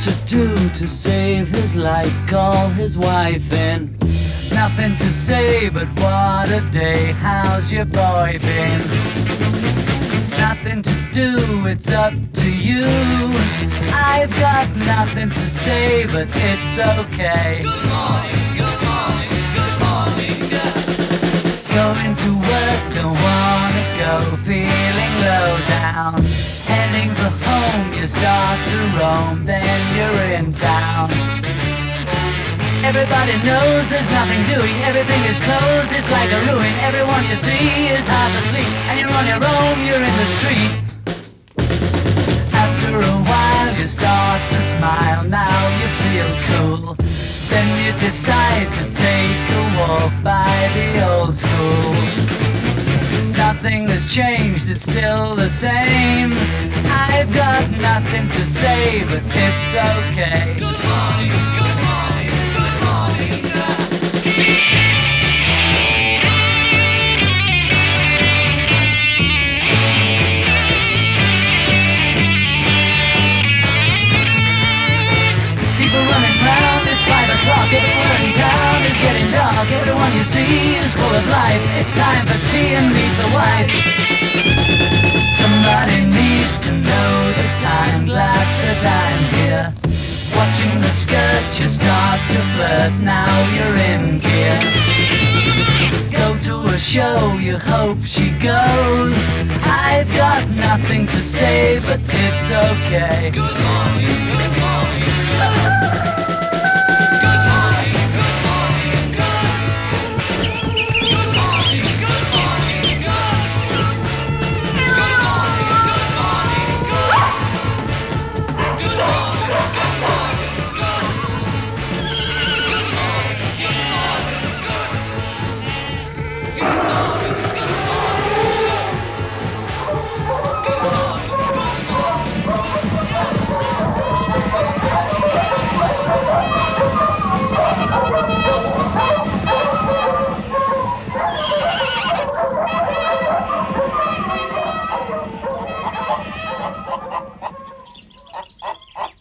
do to save his life? Call his wife in. Nothing to say, but what a day. How's your boy been? Nothing to do, it's up to you. I've got nothing to say, but it's okay. Good morning, good morning, good morning. Going to work, don't wanna go, feeling low down. Start to roam, then you're in town. Everybody knows there's nothing doing, everything is closed, it's like a ruin. Everyone you see is half asleep, and you're on your own, you're in the street. After a while, you start to smile, now you feel cool. Then you decide to take a walk by the old school. Nothing has changed, it's still the same. I've got nothing to say, but it's okay. Of life. It's time for tea and meet the wife. Somebody needs to know the time. Glad that I'm here. Watching the skirt, you start to flirt. Now you're in gear. Go to a show, you hope she goes. I've got nothing to say, but it's okay. Good morning,